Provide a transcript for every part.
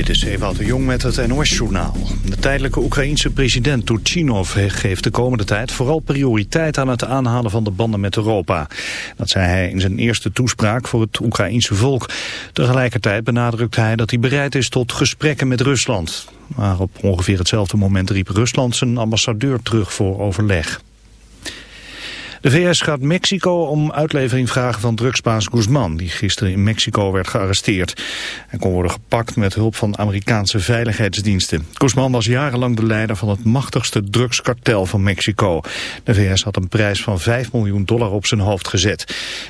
Dit is Ewout de Jong met het NOS-journaal. De tijdelijke Oekraïense president Turchinov geeft de komende tijd vooral prioriteit aan het aanhalen van de banden met Europa. Dat zei hij in zijn eerste toespraak voor het Oekraïense volk. Tegelijkertijd benadrukte hij dat hij bereid is tot gesprekken met Rusland. Maar op ongeveer hetzelfde moment riep Rusland zijn ambassadeur terug voor overleg. De VS gaat Mexico om uitlevering vragen van drugsbaas Guzman, die gisteren in Mexico werd gearresteerd. Hij kon worden gepakt met hulp van Amerikaanse veiligheidsdiensten. Guzman was jarenlang de leider van het machtigste drugskartel van Mexico. De VS had een prijs van 5 miljoen dollar op zijn hoofd gezet.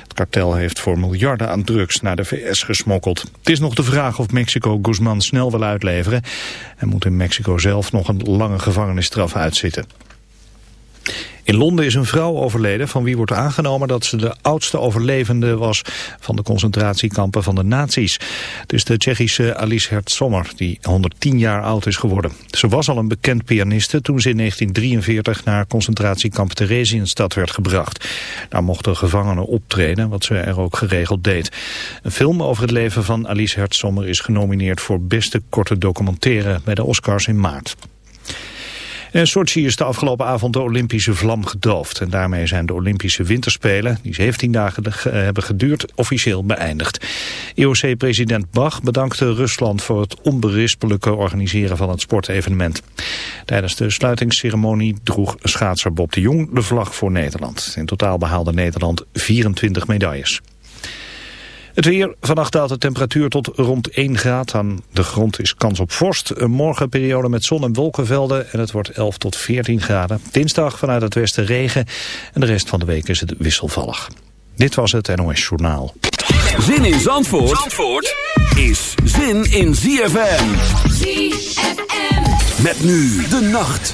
Het kartel heeft voor miljarden aan drugs naar de VS gesmokkeld. Het is nog de vraag of Mexico Guzman snel wil uitleveren. Hij moet in Mexico zelf nog een lange gevangenisstraf uitzitten. In Londen is een vrouw overleden van wie wordt aangenomen dat ze de oudste overlevende was van de concentratiekampen van de nazi's. Het is de Tsjechische Alice Hertzommer die 110 jaar oud is geworden. Ze was al een bekend pianiste toen ze in 1943 naar concentratiekamp Theresienstadt werd gebracht. Daar mochten gevangenen optreden, wat ze er ook geregeld deed. Een film over het leven van Alice Hertzommer is genomineerd voor beste korte documentaire bij de Oscars in maart. In Sochi is de afgelopen avond de Olympische vlam gedoofd. En daarmee zijn de Olympische Winterspelen, die 17 dagen hebben geduurd, officieel beëindigd. IOC-president Bach bedankte Rusland voor het onberispelijke organiseren van het sportevenement. Tijdens de sluitingsceremonie droeg schaatser Bob de Jong de vlag voor Nederland. In totaal behaalde Nederland 24 medailles. Het weer, vannacht daalt de temperatuur tot rond 1 graad. Aan de grond is kans op vorst. Een morgenperiode met zon- en wolkenvelden en het wordt 11 tot 14 graden. Dinsdag vanuit het westen regen en de rest van de week is het wisselvallig. Dit was het NOS Journaal. Zin in Zandvoort, Zandvoort is zin in ZFM. ZFM. Met nu de nacht.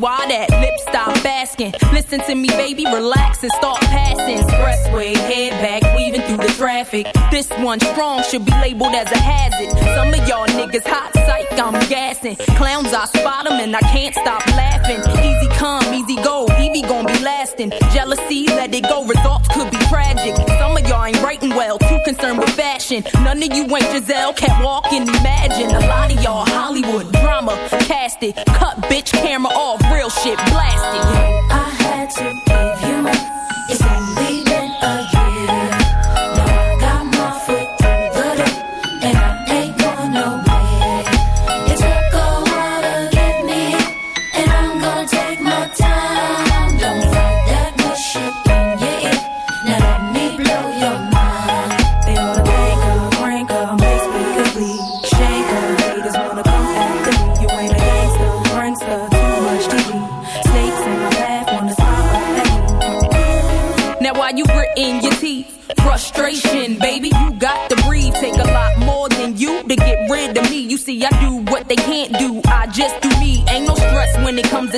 Why that? Lip stop asking. Listen to me, baby, relax and start passing. Expressway, head back, weaving through the traffic. This one strong should be labeled as a hazard. Some of y'all niggas hot psych, I'm gassing. Clowns, I spot them and I can't stop laughing. Easy come, easy go, Evie gon' be lasting. Jealousy, let it go, results could be tragic. Ain't writing well, too concerned with fashion. None of you ain't Giselle, can't walk and imagine. A lot of y'all Hollywood drama, cast it. Cut bitch camera off, real shit blasted. I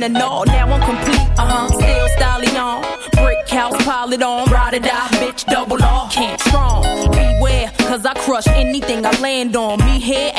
one and all. Now I'm complete, uh huh. Still styling on. Brick house, pile it on. Ride or die, bitch, double off, Can't strong. Beware, cause I crush anything I land on. Me head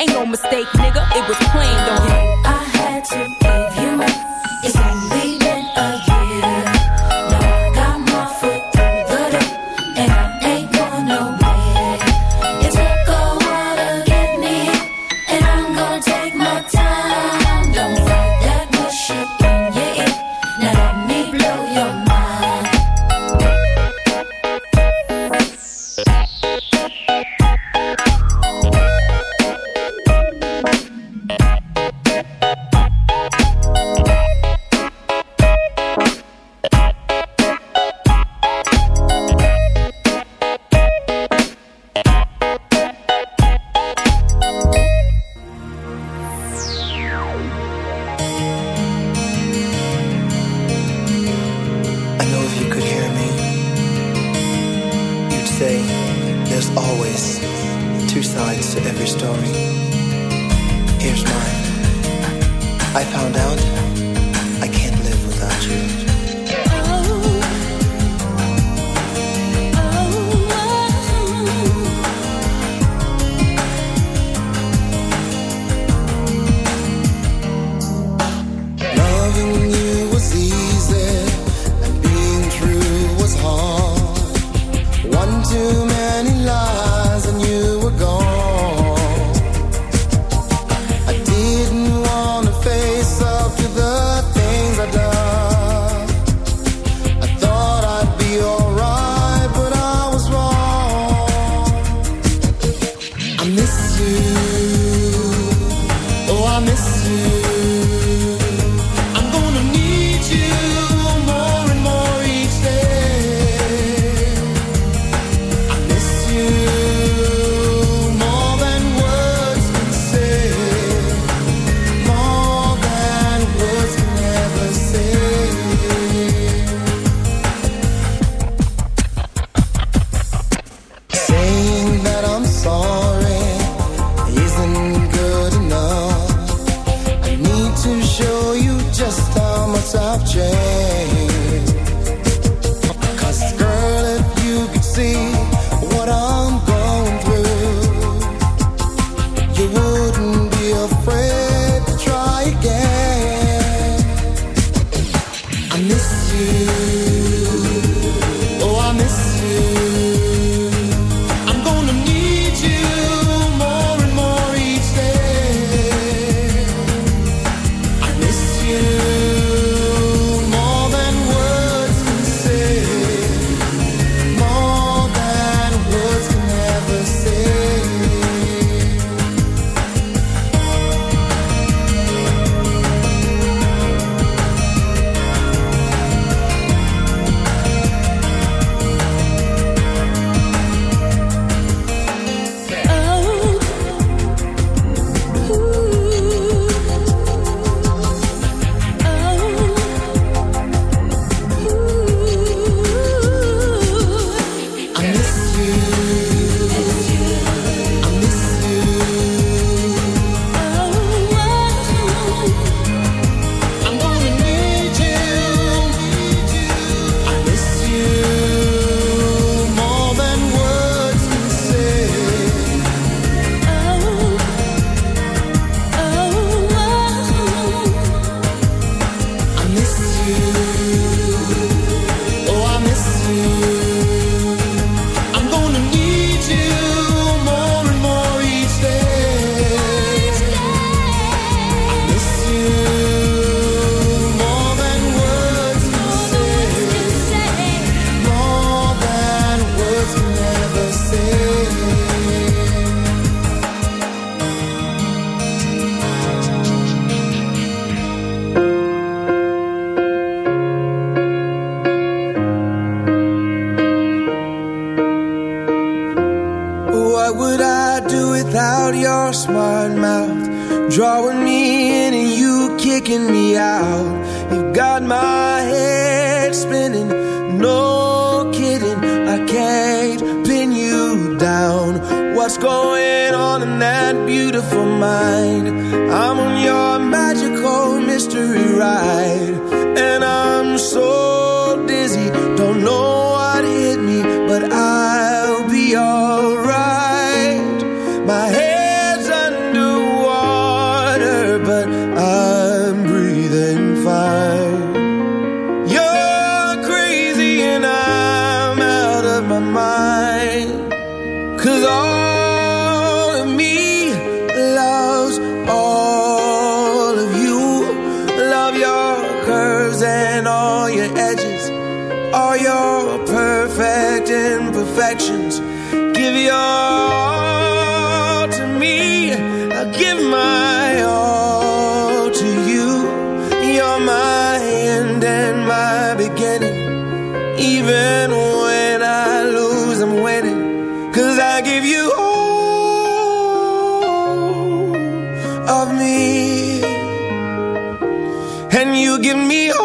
give me all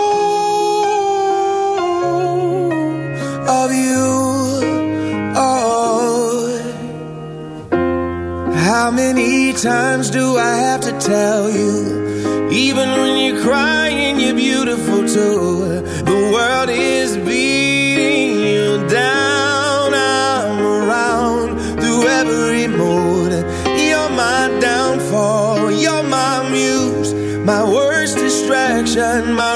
of you. Oh, how many times do I have to tell you, even when you cry? my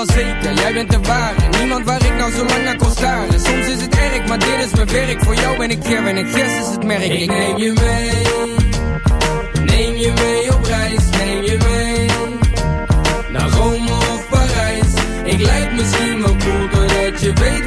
Zeker, jij bent de ware. Niemand waar ik nou zo lang naar kon staren. Soms is het erg, maar dit is mijn werk. Voor jou ben ik Ger en ik Gers is het merk. Ik neem je mee. Neem je mee op reis, neem je mee naar Rome of Parijs. Ik lijk misschien wel cool, doordat je weet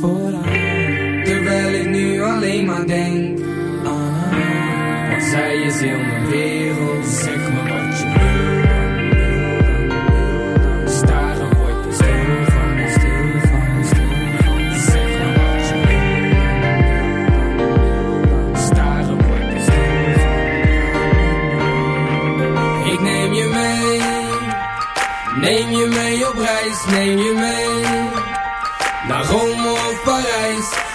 Terwijl ik nu alleen maar denk aan haar. Want zij is heel mijn wereld. Zeg me wat je wil dan, wil dan, wil dan. Word je stil van, stil van, stil. Zeg me wat je wil dan, wil dan, je stil. Ik neem je mee. Neem je mee op reis, neem je mee.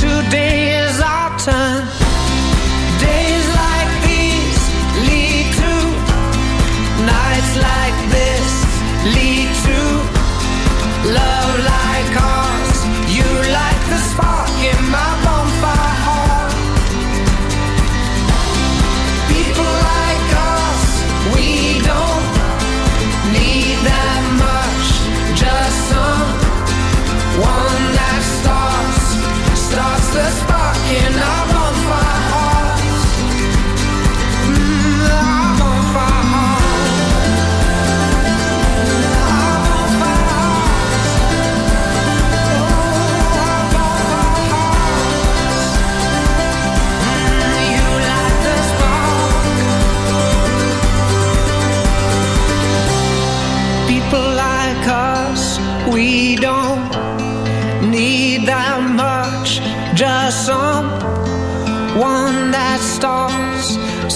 today is our time